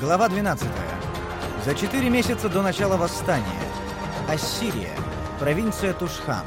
Глава 12. За четыре месяца до начала восстания. Ассирия. Провинция Тушхан.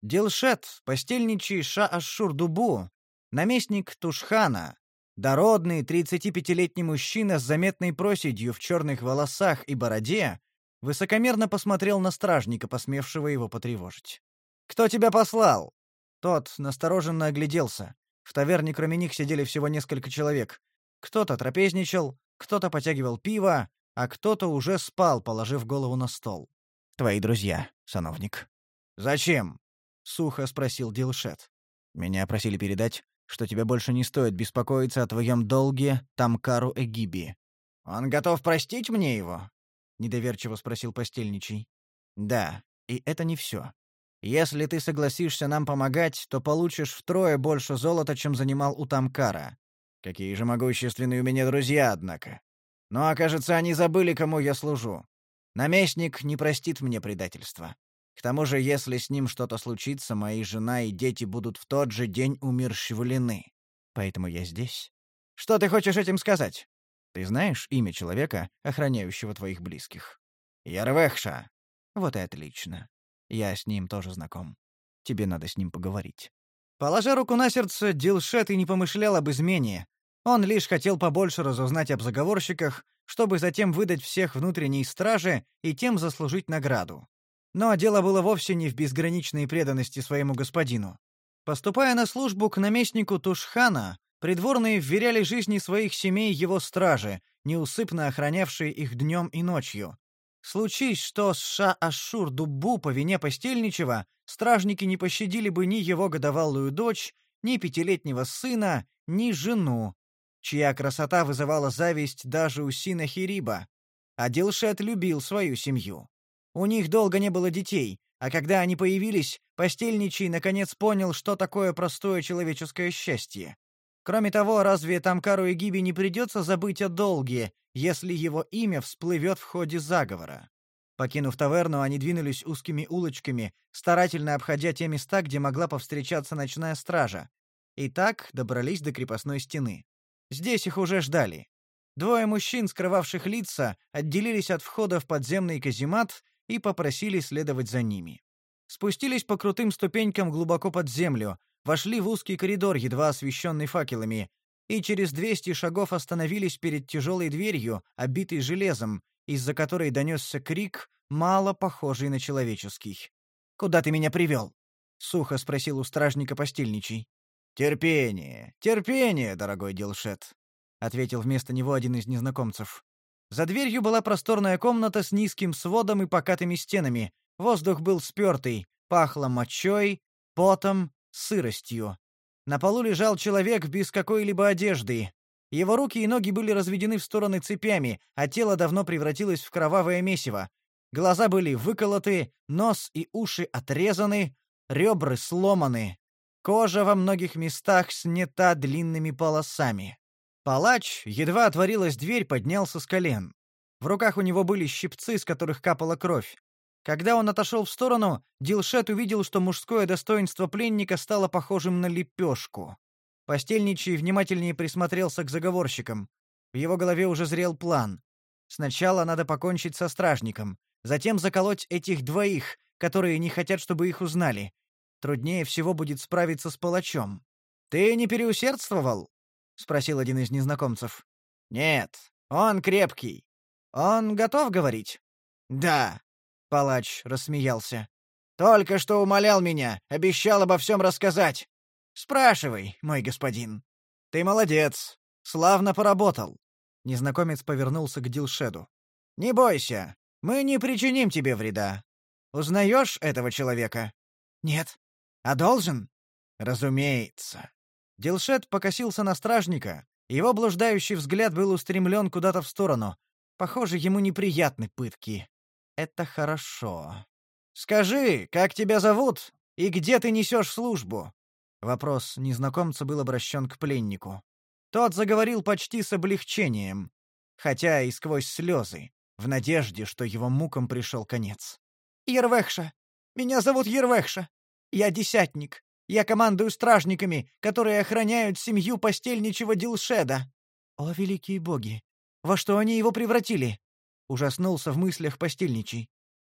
Дилшет, постельничий Ша-Ашшур-Дубу, наместник Тушхана, дородный 35-летний мужчина с заметной проседью в черных волосах и бороде, высокомерно посмотрел на стражника, посмевшего его потревожить. «Кто тебя послал?» Тот настороженно огляделся. В таверне кроме них сидели всего несколько человек. Кто-то трапезничал, кто-то потягивал пиво, а кто-то уже спал, положив голову на стол. «Твои друзья, сановник». «Зачем?» — сухо спросил Дилшет. «Меня просили передать, что тебе больше не стоит беспокоиться о твоем долге Тамкару Эгиби». «Он готов простить мне его?» — недоверчиво спросил постельничий. «Да, и это не все. Если ты согласишься нам помогать, то получишь втрое больше золота, чем занимал у Тамкара. Какие же могущественные у меня друзья, однако. Ну, а кажется, они забыли, кому я служу. Наместник не простит мне предательства. К тому же, если с ним что-то случится, мои жена и дети будут в тот же день умерщвлены. Поэтому я здесь. Что ты хочешь этим сказать? Ты знаешь имя человека, охраняющего твоих близких? Ярвехша. Вот и отлично. Я с ним тоже знаком. Тебе надо с ним поговорить». Положа руку на сердце, Дилшет и не помышлял об измене. Он лишь хотел побольше разузнать об заговорщиках, чтобы затем выдать всех внутренней страже и тем заслужить награду. Но дело было вовсе не в безграничной преданности своему господину. Поступая на службу к наместнику Тушхана, придворные вверяли жизни своих семей его страже, неусыпно охранявшие их днем и ночью, Случись, что с Ша-Ашур-Дуббу по вине постельничего, стражники не пощадили бы ни его годовалую дочь, ни пятилетнего сына, ни жену, чья красота вызывала зависть даже у Сина Хириба. Дилшет любил свою семью. У них долго не было детей, а когда они появились, постельничий наконец понял, что такое простое человеческое счастье. Кроме того, разве Тамкару и Гиби не придется забыть о долге, если его имя всплывет в ходе заговора? Покинув таверну, они двинулись узкими улочками, старательно обходя те места, где могла повстречаться ночная стража. И так добрались до крепостной стены. Здесь их уже ждали. Двое мужчин, скрывавших лица, отделились от входа в подземный каземат и попросили следовать за ними. Спустились по крутым ступенькам глубоко под землю, вошли в узкий коридор, едва освещенный факелами, и через 200 шагов остановились перед тяжелой дверью, обитой железом, из-за которой донесся крик, мало похожий на человеческий. «Куда ты меня привел?» — сухо спросил у стражника постельничий. «Терпение, терпение, дорогой Дилшет», — ответил вместо него один из незнакомцев. За дверью была просторная комната с низким сводом и покатыми стенами. Воздух был спертый, пахло мочой, потом сыростью. На полу лежал человек без какой-либо одежды. Его руки и ноги были разведены в стороны цепями, а тело давно превратилось в кровавое месиво. Глаза были выколоты, нос и уши отрезаны, ребра сломаны. Кожа во многих местах снята длинными полосами. Палач, едва отворилась дверь, поднялся с колен. В руках у него были щипцы, с которых капала кровь. Когда он отошел в сторону, Дилшет увидел, что мужское достоинство пленника стало похожим на лепешку. Постельничий внимательнее присмотрелся к заговорщикам. В его голове уже зрел план. Сначала надо покончить со стражником, затем заколоть этих двоих, которые не хотят, чтобы их узнали. Труднее всего будет справиться с палачом. «Ты не переусердствовал?» — спросил один из незнакомцев. «Нет, он крепкий. Он готов говорить?» «Да», Палач рассмеялся. «Только что умолял меня, обещал обо всем рассказать. Спрашивай, мой господин». «Ты молодец. Славно поработал». Незнакомец повернулся к Дилшеду. «Не бойся, мы не причиним тебе вреда. Узнаешь этого человека?» «Нет». «А должен?» «Разумеется». Дилшет покосился на стражника. Его блуждающий взгляд был устремлен куда-то в сторону. Похоже, ему неприятны пытки. Это хорошо. Скажи, как тебя зовут и где ты несешь службу? Вопрос незнакомца был обращен к пленнику. Тот заговорил почти с облегчением, хотя и сквозь слезы, в надежде, что его мукам пришел конец. «Ервехша! Меня зовут Ервехша! Я десятник. Я командую стражниками, которые охраняют семью постельничего Дилшеда. О, великие боги! Во что они его превратили? Ужаснулся в мыслях постельничий.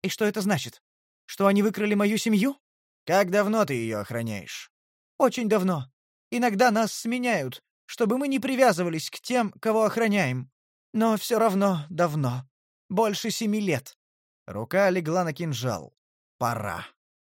И что это значит? Что они выкрали мою семью? Как давно ты ее охраняешь? Очень давно. Иногда нас сменяют, чтобы мы не привязывались к тем, кого охраняем. Но все равно давно. Больше семи лет. Рука легла на кинжал. Пора.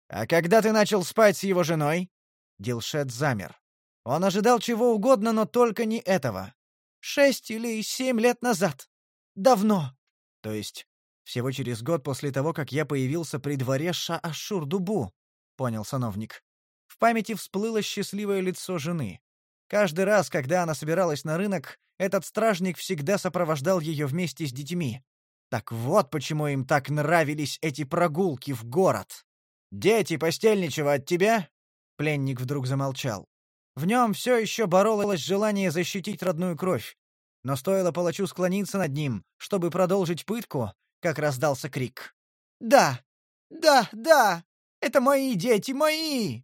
А когда ты начал спать с его женой? Дилшет замер. Он ожидал чего угодно, но только не этого. Шесть или семь лет назад. Давно. То есть всего через год после того, как я появился при дворе Ша-Ашур-Дубу, понял сановник. В памяти всплыло счастливое лицо жены. Каждый раз, когда она собиралась на рынок, этот стражник всегда сопровождал ее вместе с детьми. Так вот почему им так нравились эти прогулки в город. «Дети постельничего от тебя?» Пленник вдруг замолчал. В нем все еще боролось желание защитить родную кровь. Но стоило палачу склониться над ним, чтобы продолжить пытку, как раздался крик. «Да! Да! Да! Это мои дети, мои!»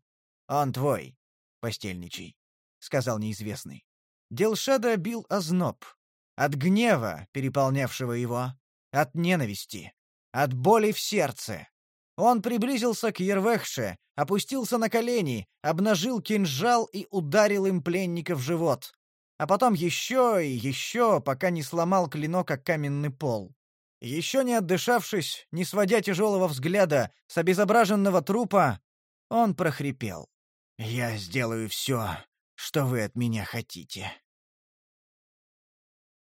«Он твой, постельничий», — сказал неизвестный. Делшада бил озноб. От гнева, переполнявшего его, от ненависти, от боли в сердце. Он приблизился к Ервехше, опустился на колени, обнажил кинжал и ударил им пленника в живот. А потом еще и еще, пока не сломал клинок о каменный пол. Еще не отдышавшись, не сводя тяжелого взгляда с обезображенного трупа, он прохрипел. «Я сделаю все, что вы от меня хотите».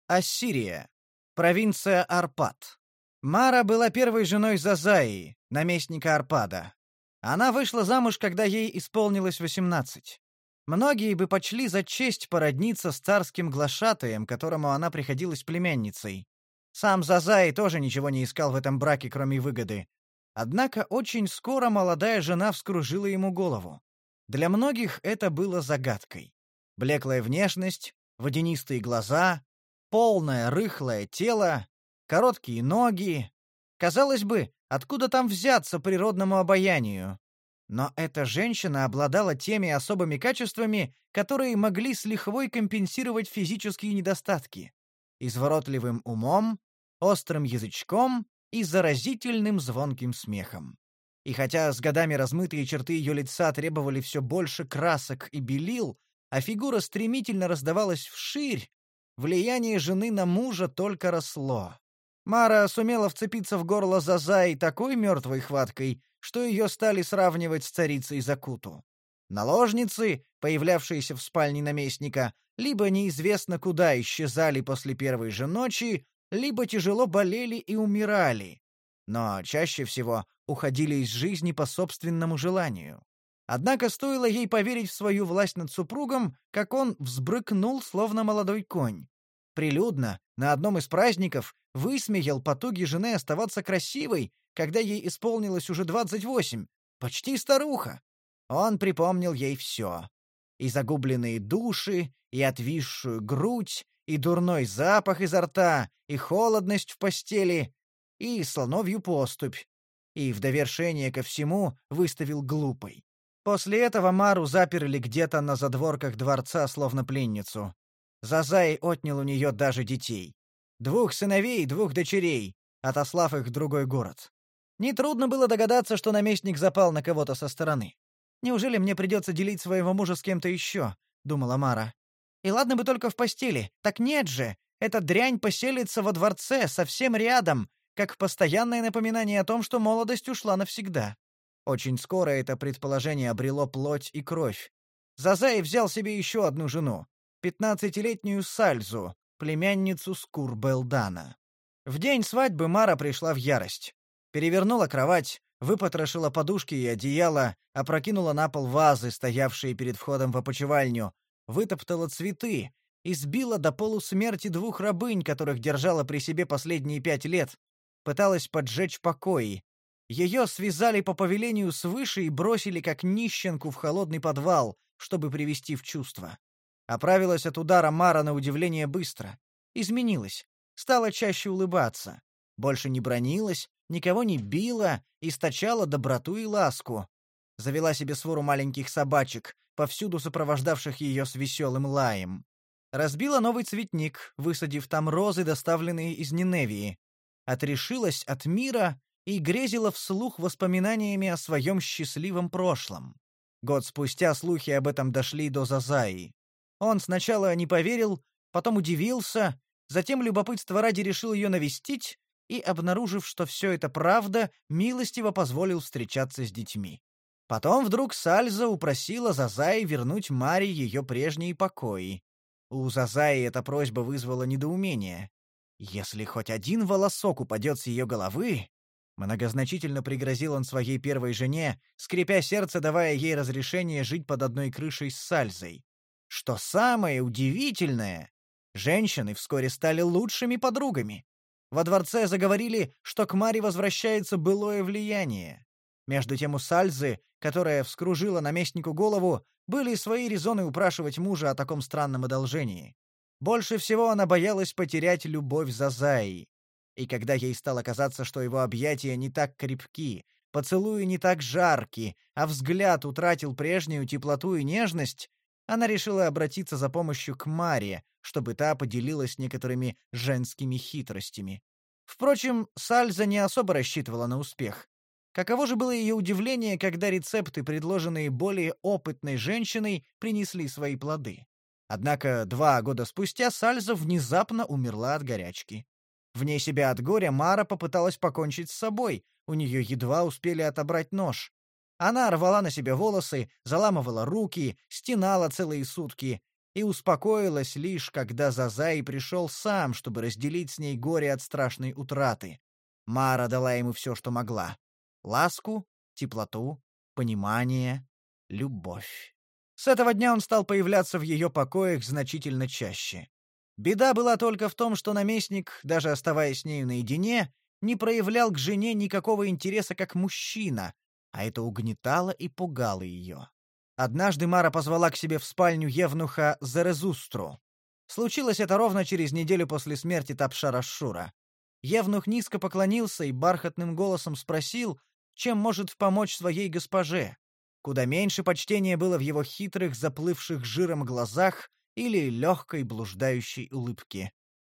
Ассирия. Провинция Арпад. Мара была первой женой Зазаи, наместника Арпада. Она вышла замуж, когда ей исполнилось восемнадцать. Многие бы почли за честь породниться с царским глашатаем, которому она приходилась племянницей. Сам Зазай тоже ничего не искал в этом браке, кроме выгоды. Однако очень скоро молодая жена вскружила ему голову. Для многих это было загадкой. Блеклая внешность, водянистые глаза, полное рыхлое тело, короткие ноги. Казалось бы, откуда там взяться природному обаянию? Но эта женщина обладала теми особыми качествами, которые могли с лихвой компенсировать физические недостатки. Изворотливым умом, острым язычком и заразительным звонким смехом. И хотя с годами размытые черты ее лица требовали все больше красок и белил, а фигура стремительно раздавалась вширь, влияние жены на мужа только росло. Мара сумела вцепиться в горло Зазай такой мертвой хваткой, что ее стали сравнивать с царицей Закуту. Наложницы, появлявшиеся в спальне наместника, либо неизвестно куда исчезали после первой же ночи, либо тяжело болели и умирали, но чаще всего уходили из жизни по собственному желанию. Однако стоило ей поверить в свою власть над супругом, как он взбрыкнул, словно молодой конь. Прилюдно, на одном из праздников, высмеял потуги жены оставаться красивой, когда ей исполнилось уже двадцать восемь, почти старуха. Он припомнил ей все. И загубленные души, и отвисшую грудь, и дурной запах изо рта, и холодность в постели, и слоновью поступь, и в довершение ко всему выставил глупой. После этого Мару заперли где-то на задворках дворца, словно пленницу. Зазай отнял у нее даже детей. Двух сыновей и двух дочерей, отослав их в другой город. Нетрудно было догадаться, что наместник запал на кого-то со стороны. «Неужели мне придется делить своего мужа с кем-то еще?» — думала Мара. И ладно бы только в постели. Так нет же. Эта дрянь поселится во дворце, совсем рядом, как постоянное напоминание о том, что молодость ушла навсегда. Очень скоро это предположение обрело плоть и кровь. Зазай взял себе еще одну жену, пятнадцатилетнюю Сальзу, племянницу Скурбелдана. В день свадьбы Мара пришла в ярость. Перевернула кровать, выпотрошила подушки и одеяло, опрокинула на пол вазы, стоявшие перед входом в опочивальню, вытоптала цветы, избила до полусмерти двух рабынь, которых держала при себе последние пять лет, пыталась поджечь покои. Ее связали по повелению свыше и бросили как нищенку в холодный подвал, чтобы привести в чувство. Оправилась от удара Мара на удивление быстро. Изменилась. Стала чаще улыбаться. Больше не бронилась, никого не била, источала доброту и ласку. Завела себе свору маленьких собачек, повсюду сопровождавших ее с веселым лаем. Разбила новый цветник, высадив там розы, доставленные из Ниневии. Отрешилась от мира и грезила вслух воспоминаниями о своем счастливом прошлом. Год спустя слухи об этом дошли до Зазаи. Он сначала не поверил, потом удивился, затем любопытство ради решил ее навестить и, обнаружив, что все это правда, милостиво позволил встречаться с детьми. Потом вдруг Сальза упросила Зазаи вернуть Маре ее прежние покои. У Зазаи эта просьба вызвала недоумение. Если хоть один волосок упадет с ее головы, Многозначительно пригрозил он своей первой жене, скрипя сердце, давая ей разрешение жить под одной крышей с Сальзой. Что самое удивительное, женщины вскоре стали лучшими подругами. Во дворце заговорили, что к Маре возвращается былое влияние. Между тем у Сальзы, которая вскружила наместнику голову, были свои резоны упрашивать мужа о таком странном одолжении. Больше всего она боялась потерять любовь за Заи. И когда ей стало казаться, что его объятия не так крепки, поцелуи не так жарки, а взгляд утратил прежнюю теплоту и нежность, она решила обратиться за помощью к Маре, чтобы та поделилась некоторыми женскими хитростями. Впрочем, Сальза не особо рассчитывала на успех. Каково же было ее удивление, когда рецепты, предложенные более опытной женщиной, принесли свои плоды. Однако два года спустя Сальза внезапно умерла от горячки. Вне себя от горя Мара попыталась покончить с собой, у нее едва успели отобрать нож. Она рвала на себе волосы, заламывала руки, стенала целые сутки и успокоилась лишь, когда Зазай пришел сам, чтобы разделить с ней горе от страшной утраты. Мара дала ему все, что могла. Ласку, теплоту, понимание, любовь. С этого дня он стал появляться в ее покоях значительно чаще. Беда была только в том, что наместник, даже оставаясь с нею наедине, не проявлял к жене никакого интереса как мужчина, а это угнетало и пугало ее. Однажды Мара позвала к себе в спальню евнуха Зарезустру. Случилось это ровно через неделю после смерти Тапшара Шура. Евнух низко поклонился и бархатным голосом спросил, чем может помочь своей госпоже. Куда меньше почтения было в его хитрых, заплывших жиром глазах, или легкой блуждающей улыбки.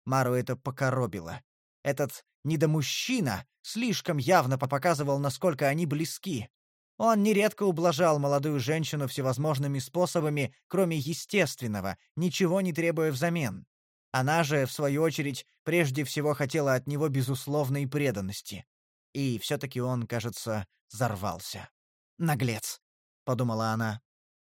Мару это покоробило. Этот недомужчина слишком явно показывал, насколько они близки. Он нередко ублажал молодую женщину всевозможными способами, кроме естественного, ничего не требуя взамен. Она же, в свою очередь, прежде всего хотела от него безусловной преданности. И все-таки он, кажется, взорвался. «Наглец», — подумала она.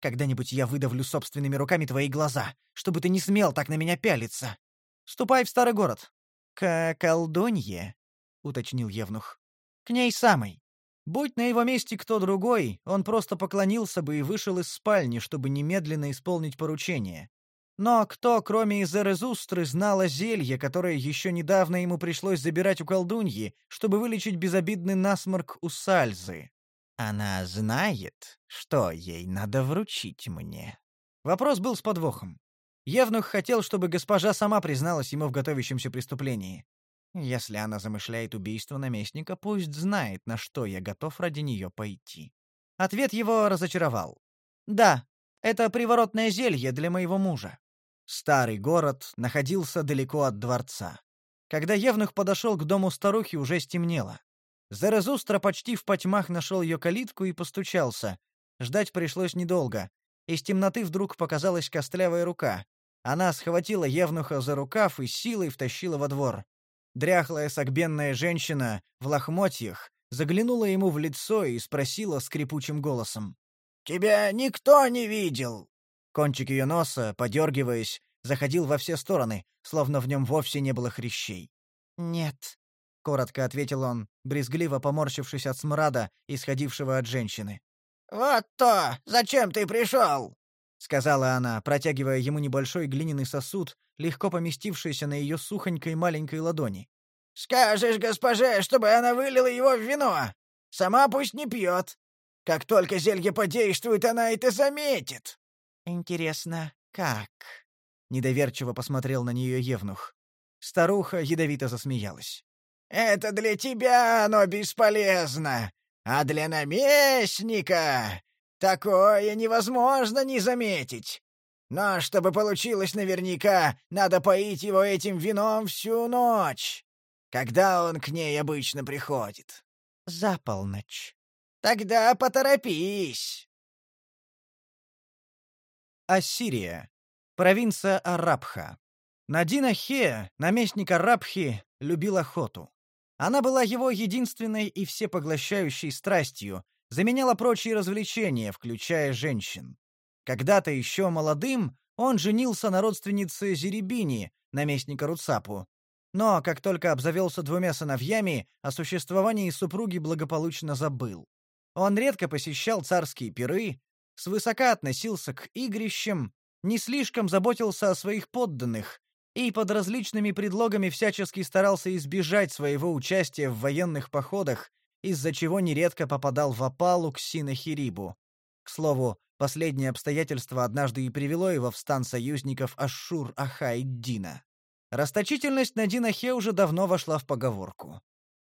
Когда-нибудь я выдавлю собственными руками твои глаза, чтобы ты не смел так на меня пялиться. Ступай в старый город. К колдунье, уточнил Евнух. К ней самой. Будь на его месте кто другой, он просто поклонился бы и вышел из спальни, чтобы немедленно исполнить поручение. Но кто, кроме Изерезустры, знал о зелье, которое еще недавно ему пришлось забирать у колдуньи, чтобы вылечить безобидный насморк у Сальзы? Она знает, что ей надо вручить мне. Вопрос был с подвохом. Евнух хотел, чтобы госпожа сама призналась ему в готовящемся преступлении. Если она замышляет убийство наместника, пусть знает, на что я готов ради нее пойти. Ответ его разочаровал. Да, это приворотное зелье для моего мужа. Старый город находился далеко от дворца. Когда Евнух подошел к дому старухи, уже стемнело. Заразустра почти в потьмах нашел ее калитку и постучался. Ждать пришлось недолго. Из темноты вдруг показалась костлявая рука. Она схватила Евнуха за рукав и силой втащила во двор. Дряхлая согбенная женщина в лохмотьях заглянула ему в лицо и спросила скрипучим голосом. «Тебя никто не видел?» Кончик ее носа, подергиваясь, заходил во все стороны, словно в нем вовсе не было хрящей. «Нет», — коротко ответил он, брезгливо поморщившись от смрада, исходившего от женщины. «Вот то! Зачем ты пришел?» — сказала она, протягивая ему небольшой глиняный сосуд, легко поместившийся на ее сухонькой маленькой ладони. «Скажешь госпоже, чтобы она вылила его в вино. Сама пусть не пьет. Как только зелье подействует, она это заметит». «Интересно, как?» — недоверчиво посмотрел на нее Евнух. Старуха ядовито засмеялась. Это для тебя оно бесполезно, а для наместника такое невозможно не заметить. Но чтобы получилось наверняка, надо поить его этим вином всю ночь. Когда он к ней обычно приходит? За полночь. Тогда поторопись. Ассирия. Провинция Арабха. Надина Хе, наместник Арабхи, любил охоту. Она была его единственной и всепоглощающей страстью, заменяла прочие развлечения, включая женщин. Когда-то еще молодым он женился на родственнице Зеребини, наместника Руцапу. Но как только обзавелся двумя сыновьями, о существовании супруги благополучно забыл. Он редко посещал царские пиры, свысока относился к игрищам, не слишком заботился о своих подданных, и под различными предлогами всячески старался избежать своего участия в военных походах, из-за чего нередко попадал в опалу к Синахирибу. К слову, последнее обстоятельство однажды и привело его в стан союзников Ашшур-Ахайддина. Расточительность Надина Хе уже давно вошла в поговорку.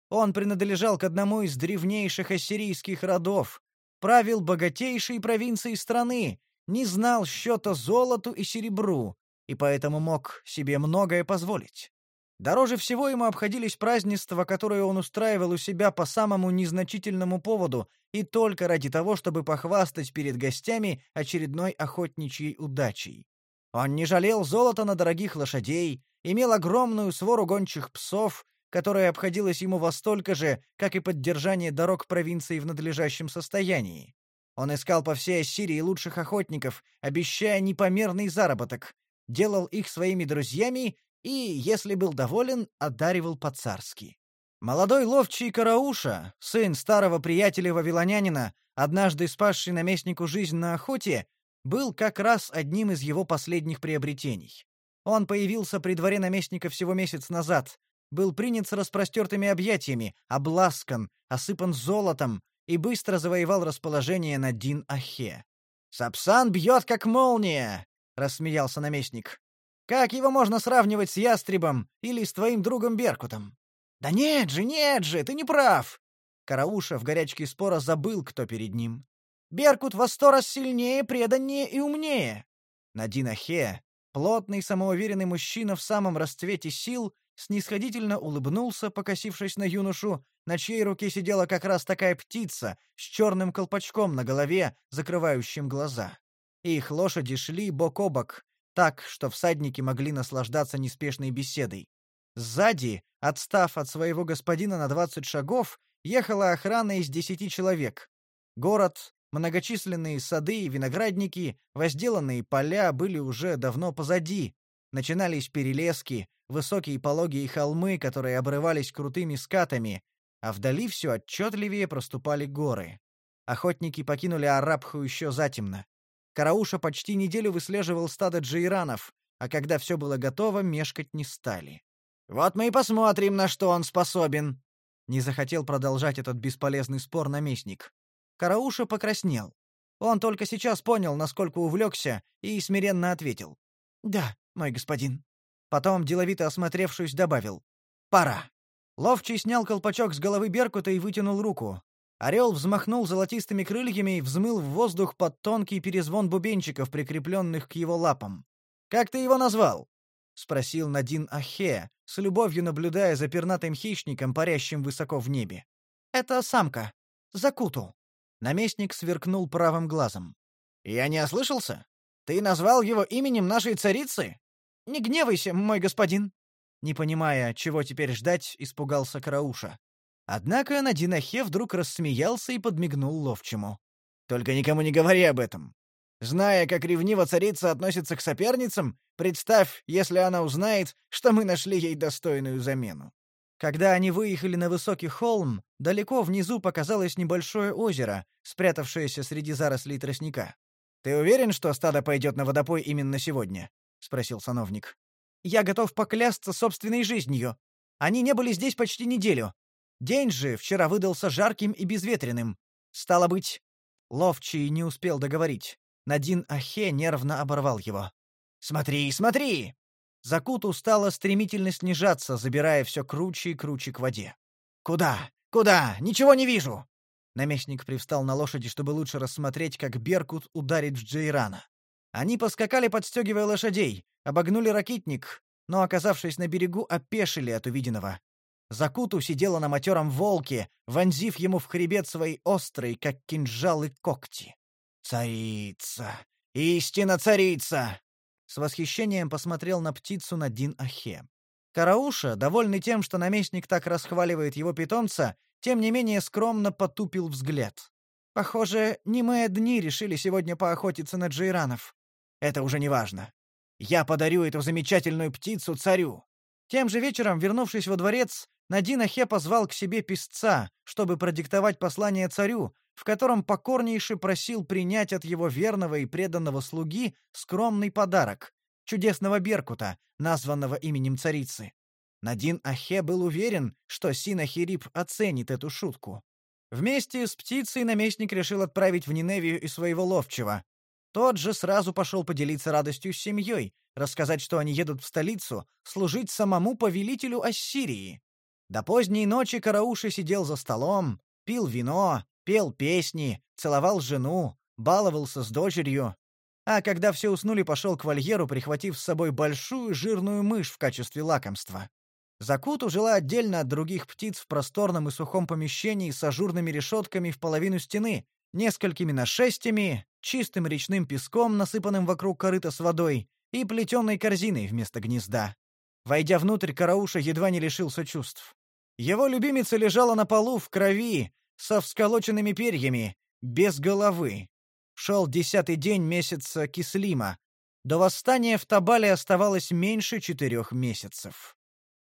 Он принадлежал к одному из древнейших ассирийских родов, правил богатейшей провинцией страны, не знал счета золоту и серебру, и поэтому мог себе многое позволить. Дороже всего ему обходились празднества, которые он устраивал у себя по самому незначительному поводу и только ради того, чтобы похвастать перед гостями очередной охотничьей удачей. Он не жалел золота на дорогих лошадей, имел огромную свору гончих псов, которая обходилась ему во столько же, как и поддержание дорог провинции в надлежащем состоянии. Он искал по всей Ассирии лучших охотников, обещая непомерный заработок, делал их своими друзьями и, если был доволен, одаривал по-царски. Молодой ловчий Карауша, сын старого приятеля вавилонянина, однажды спасший наместнику жизнь на охоте, был как раз одним из его последних приобретений. Он появился при дворе наместника всего месяц назад, был принят с распростертыми объятиями, обласкан, осыпан золотом и быстро завоевал расположение на Дин-Ахе. «Сапсан бьет, как молния!» — рассмеялся наместник. «Как его можно сравнивать с ястребом или с твоим другом Беркутом?» «Да нет же, нет же, ты не прав!» Карауша в горячке спора забыл, кто перед ним. «Беркут во сто раз сильнее, преданнее и умнее!» Надина Хе, плотный, самоуверенный мужчина в самом расцвете сил, снисходительно улыбнулся, покосившись на юношу, на чьей руке сидела как раз такая птица с черным колпачком на голове, закрывающим глаза. Их лошади шли бок о бок, так, что всадники могли наслаждаться неспешной беседой. Сзади, отстав от своего господина на двадцать шагов, ехала охрана из десяти человек. Город, многочисленные сады и виноградники, возделанные поля были уже давно позади. Начинались перелески, высокие пологие холмы, которые обрывались крутыми скатами, а вдали все отчетливее проступали горы. Охотники покинули Арабху еще затемно. Карауша почти неделю выслеживал стадо джейранов, а когда все было готово, мешкать не стали. «Вот мы и посмотрим, на что он способен!» Не захотел продолжать этот бесполезный спор наместник. Карауша покраснел. Он только сейчас понял, насколько увлекся, и смиренно ответил. «Да, мой господин». Потом, деловито осмотревшись, добавил. «Пора». Ловчий снял колпачок с головы Беркута и вытянул руку. Орел взмахнул золотистыми крыльями и взмыл в воздух под тонкий перезвон бубенчиков, прикрепленных к его лапам. «Как ты его назвал?» — спросил Надин Ахе, с любовью наблюдая за пернатым хищником, парящим высоко в небе. «Это самка. Закуту». Наместник сверкнул правым глазом. «Я не ослышался? Ты назвал его именем нашей царицы?» «Не гневайся, мой господин!» Не понимая, чего теперь ждать, испугался Карауша. Однако Надинахе вдруг рассмеялся и подмигнул ловчему. «Только никому не говори об этом. Зная, как ревниво царица относится к соперницам, представь, если она узнает, что мы нашли ей достойную замену». Когда они выехали на высокий холм, далеко внизу показалось небольшое озеро, спрятавшееся среди зарослей тростника. «Ты уверен, что стадо пойдет на водопой именно сегодня?» — спросил сановник. «Я готов поклясться собственной жизнью. Они не были здесь почти неделю. День же вчера выдался жарким и безветренным. Стало быть, ловчий не успел договорить. Надин Ахе нервно оборвал его. «Смотри, смотри!» Закуту стало стремительно снижаться, забирая все круче и круче к воде. «Куда? Куда? Ничего не вижу!» Наместник привстал на лошади, чтобы лучше рассмотреть, как Беркут ударит в Джейрана. Они поскакали, подстегивая лошадей, обогнули ракитник, но, оказавшись на берегу, опешили от увиденного. Закуту сидела на матером волке, вонзив ему в хребет свои острые, как кинжалы, когти. «Царица! Истинно царица!» С восхищением посмотрел на птицу Надин Ахе. Карауша, довольный тем, что наместник так расхваливает его питомца, тем не менее скромно потупил взгляд. «Похоже, не мы одни решили сегодня поохотиться на джейранов. Это уже не важно. Я подарю эту замечательную птицу царю». Тем же вечером, вернувшись во дворец, Надин Ахе позвал к себе писца, чтобы продиктовать послание царю, в котором покорнейше просил принять от его верного и преданного слуги скромный подарок — чудесного беркута, названного именем царицы. Надин Ахе был уверен, что Синахирип оценит эту шутку. Вместе с птицей наместник решил отправить в Ниневию и своего ловчего. Тот же сразу пошел поделиться радостью с семьей, рассказать, что они едут в столицу, служить самому повелителю Ассирии. До поздней ночи Карауши сидел за столом, пил вино, пел песни, целовал жену, баловался с дочерью, а когда все уснули, пошел к вольеру, прихватив с собой большую жирную мышь в качестве лакомства. Закуту жила отдельно от других птиц в просторном и сухом помещении с ажурными решетками в половину стены, несколькими нашестями, чистым речным песком, насыпанным вокруг корыта с водой, и плетеной корзиной вместо гнезда. Войдя внутрь, Карауша едва не лишился чувств. Его любимица лежала на полу в крови, со всколоченными перьями, без головы. Шел десятый день месяца Кислима. До восстания в Табале оставалось меньше четырех месяцев.